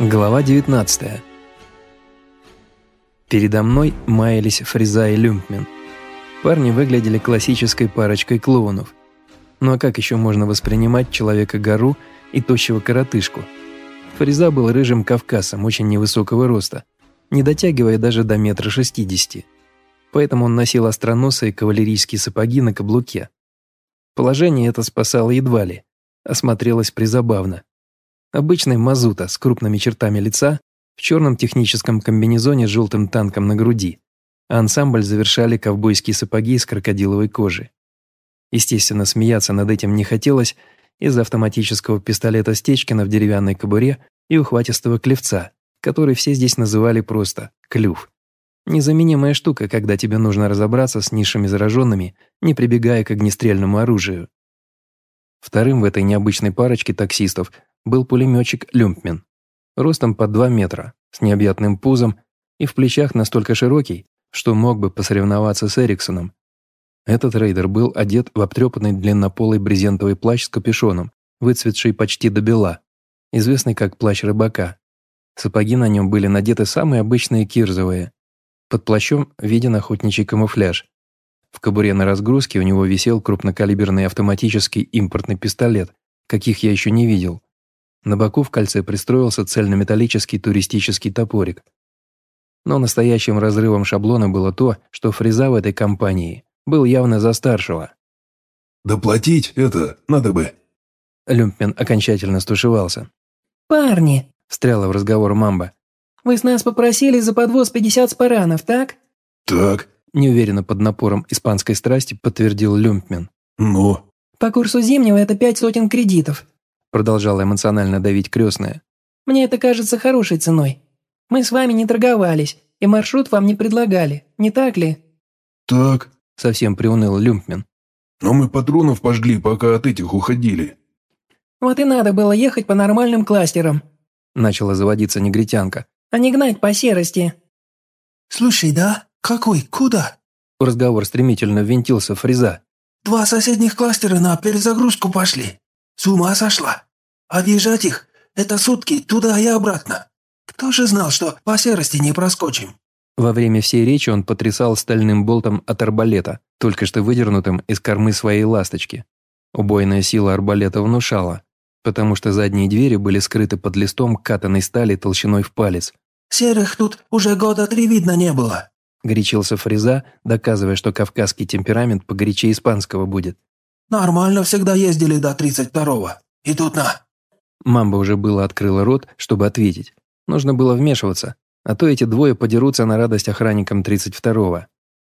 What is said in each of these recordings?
Глава 19 Передо мной маялись Фриза и Люмпмен. Парни выглядели классической парочкой клоунов. Ну а как еще можно воспринимать человека-гору и тощего коротышку? Фриза был рыжим кавказом, очень невысокого роста, не дотягивая даже до метра шестидесяти. Поэтому он носил остроносые кавалерийские сапоги на каблуке. Положение это спасало едва ли, осмотрелось призабавно. Обычный мазута с крупными чертами лица, в черном техническом комбинезоне с желтым танком на груди, а ансамбль завершали ковбойские сапоги из крокодиловой кожи. Естественно, смеяться над этим не хотелось из-за автоматического пистолета Стечкина в деревянной кобуре и ухватистого клевца, который все здесь называли просто «клюв». Незаменимая штука, когда тебе нужно разобраться с низшими зараженными, не прибегая к огнестрельному оружию. Вторым в этой необычной парочке таксистов был пулеметчик Люмпмен, ростом под 2 метра, с необъятным пузом и в плечах настолько широкий, что мог бы посоревноваться с Эриксоном. Этот рейдер был одет в обтрепанный длиннополый брезентовый плащ с капюшоном, выцветший почти до бела, известный как плащ рыбака. Сапоги на нем были надеты самые обычные кирзовые. Под плащом виден охотничий камуфляж. В кобуре на разгрузке у него висел крупнокалиберный автоматический импортный пистолет, каких я еще не видел. На боку в кольце пристроился цельнометаллический туристический топорик. Но настоящим разрывом шаблона было то, что фреза в этой компании был явно за старшего. «Доплатить это надо бы». Люмпмен окончательно стушевался. «Парни!» – встряла в разговор Мамба. «Вы с нас попросили за подвоз 50 спаранов, так?» «Так». Неуверенно под напором испанской страсти подтвердил Люмпмен. «Ну?» «По курсу зимнего это пять сотен кредитов продолжала эмоционально давить крестная. «Мне это кажется хорошей ценой. Мы с вами не торговались, и маршрут вам не предлагали, не так ли?» «Так», — совсем приуныл Люмпмен. «Но мы патронов пожгли, пока от этих уходили». «Вот и надо было ехать по нормальным кластерам», — начала заводиться негритянка. «А не гнать по серости». «Слушай, да? Какой? Куда?» Разговор стремительно ввинтился в фреза. «Два соседних кластера на перезагрузку пошли. С ума сошла? Объезжать их – это сутки туда и обратно. Кто же знал, что по серости не проскочим?» Во время всей речи он потрясал стальным болтом от арбалета, только что выдернутым из кормы своей ласточки. Убойная сила арбалета внушала, потому что задние двери были скрыты под листом катанной стали толщиной в палец. «Серых тут уже года три видно не было», – горячился Фреза, доказывая, что кавказский темперамент погорячее испанского будет. Нормально всегда ездили до 32-го. И тут на...» Мамба уже было открыла рот, чтобы ответить. Нужно было вмешиваться, а то эти двое подерутся на радость охранникам 32-го.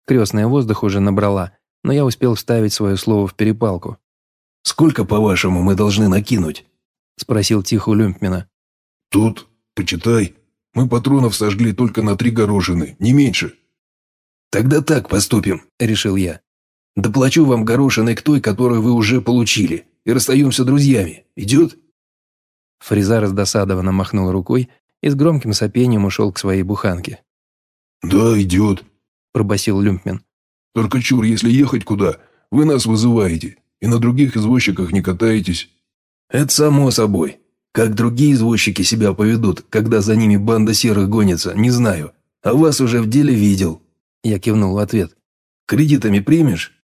Крестная воздух уже набрала, но я успел вставить свое слово в перепалку. «Сколько, по-вашему, мы должны накинуть?» – спросил тихо Люмпмена. «Тут, почитай, мы патронов сожгли только на три горошины, не меньше». «Тогда так поступим», – решил я. Доплачу вам горошиной к той, которую вы уже получили, и расстаемся друзьями. Идет?» Фреза раздосадованно махнул рукой и с громким сопением ушел к своей буханке. «Да, идет», – пробасил Люмпмен. «Только чур, если ехать куда, вы нас вызываете, и на других извозчиках не катаетесь». «Это само собой. Как другие извозчики себя поведут, когда за ними банда серых гонится, не знаю. А вас уже в деле видел». Я кивнул в ответ. «Кредитами примешь?»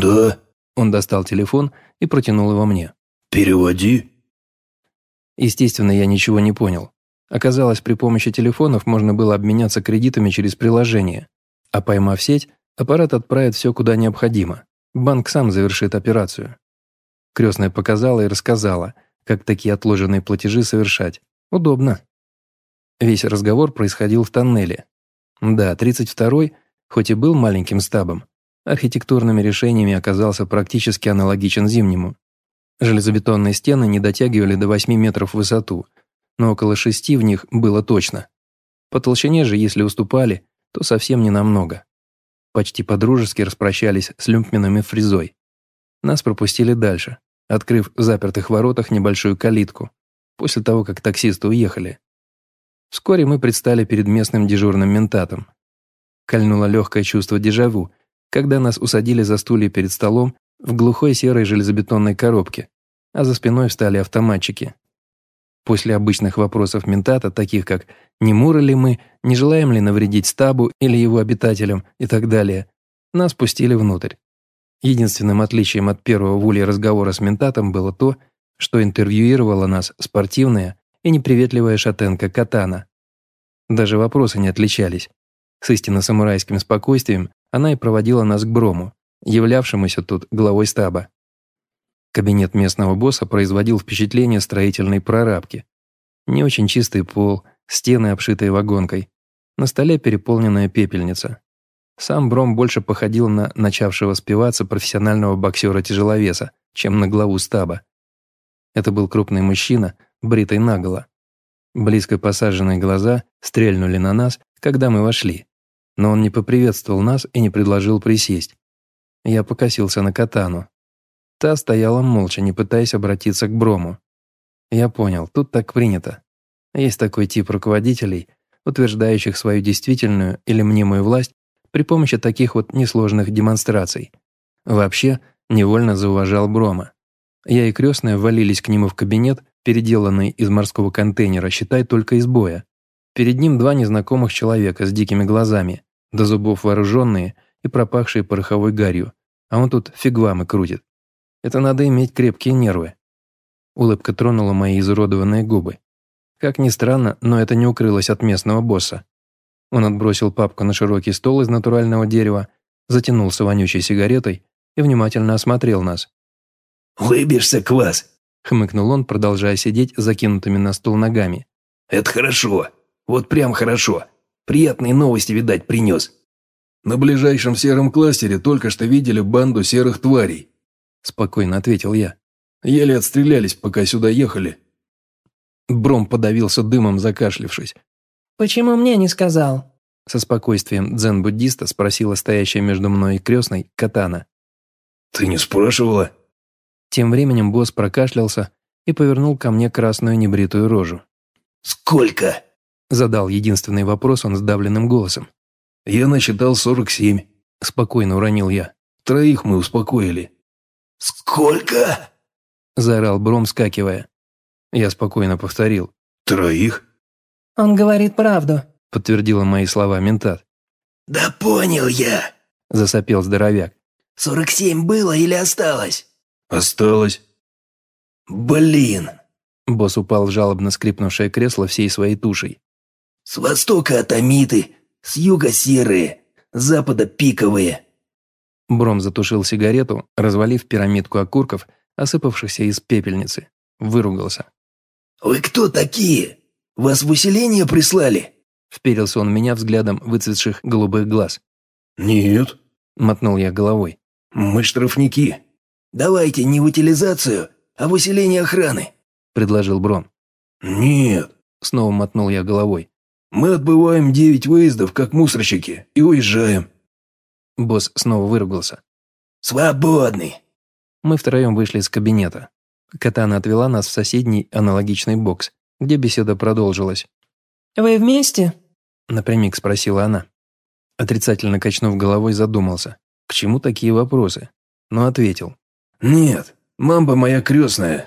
«Да». Он достал телефон и протянул его мне. «Переводи». Естественно, я ничего не понял. Оказалось, при помощи телефонов можно было обменяться кредитами через приложение. А поймав сеть, аппарат отправит все куда необходимо. Банк сам завершит операцию. Крестная показала и рассказала, как такие отложенные платежи совершать. Удобно. Весь разговор происходил в тоннеле. Да, 32-й, хоть и был маленьким стабом, архитектурными решениями оказался практически аналогичен зимнему. Железобетонные стены не дотягивали до 8 метров в высоту, но около 6 в них было точно. По толщине же, если уступали, то совсем не намного. Почти подружески распрощались с Люмпменом и Фризой. Нас пропустили дальше, открыв в запертых воротах небольшую калитку, после того, как таксисты уехали. Вскоре мы предстали перед местным дежурным ментатом. Кольнуло легкое чувство дежавю, когда нас усадили за стулья перед столом в глухой серой железобетонной коробке, а за спиной встали автоматчики. После обычных вопросов ментата, таких как «не муры ли мы», «не желаем ли навредить стабу или его обитателям» и так далее, нас пустили внутрь. Единственным отличием от первого в разговора с ментатом было то, что интервьюировала нас спортивная и неприветливая шатенка Катана. Даже вопросы не отличались. С истинно самурайским спокойствием она и проводила нас к Брому, являвшемуся тут главой стаба. Кабинет местного босса производил впечатление строительной прорабки. Не очень чистый пол, стены, обшитые вагонкой. На столе переполненная пепельница. Сам Бром больше походил на начавшего спиваться профессионального боксера-тяжеловеса, чем на главу стаба. Это был крупный мужчина, бритый наголо. Близко посаженные глаза стрельнули на нас, когда мы вошли но он не поприветствовал нас и не предложил присесть. Я покосился на катану. Та стояла молча, не пытаясь обратиться к Брому. Я понял, тут так принято. Есть такой тип руководителей, утверждающих свою действительную или мнимую власть при помощи таких вот несложных демонстраций. Вообще, невольно зауважал Брома. Я и крестная ввалились к нему в кабинет, переделанный из морского контейнера, считай, только из боя. Перед ним два незнакомых человека с дикими глазами, до зубов вооруженные и пропахшие пороховой гарью, а он тут фигвамы крутит. Это надо иметь крепкие нервы. Улыбка тронула мои изуродованные губы. Как ни странно, но это не укрылось от местного босса. Он отбросил папку на широкий стол из натурального дерева, затянулся вонючей сигаретой и внимательно осмотрел нас. «Выбежься, квас!» — хмыкнул он, продолжая сидеть закинутыми на стол ногами. «Это хорошо. Вот прям хорошо. Приятные новости, видать, принес». «На ближайшем сером кластере только что видели банду серых тварей», – спокойно ответил я. «Еле отстрелялись, пока сюда ехали». Бром подавился дымом, закашлившись. «Почему мне не сказал?» Со спокойствием дзен-буддиста спросила стоящая между мной и крестной Катана. «Ты не спрашивала?» Тем временем босс прокашлялся и повернул ко мне красную небритую рожу. «Сколько?» Задал единственный вопрос он сдавленным голосом. «Я насчитал сорок семь», – спокойно уронил я. «Троих мы успокоили». «Сколько?» – заорал Бром, скакивая. Я спокойно повторил. «Троих?» «Он говорит правду», – подтвердила мои слова ментат. «Да понял я», – засопел здоровяк. «Сорок семь было или осталось?» «Осталось». «Блин!» Босс упал в жалобно скрипнувшее кресло всей своей тушей. С востока атомиты, с юга серые, с запада пиковые». Бром затушил сигарету, развалив пирамидку окурков, осыпавшихся из пепельницы. Выругался. «Вы кто такие? Вас в усиление прислали?» Вперился он меня взглядом выцветших голубых глаз. «Нет», — мотнул я головой. «Мы штрафники». «Давайте не в утилизацию, а в усиление охраны», — предложил Бром. «Нет», — снова мотнул я головой. Мы отбываем девять выездов, как мусорщики, и уезжаем». Босс снова выругался. «Свободный!» Мы втроем вышли из кабинета. Катана отвела нас в соседний аналогичный бокс, где беседа продолжилась. «Вы вместе?» – напрямик спросила она. Отрицательно качнув головой, задумался. К чему такие вопросы? Но ответил. «Нет, мамба моя крестная,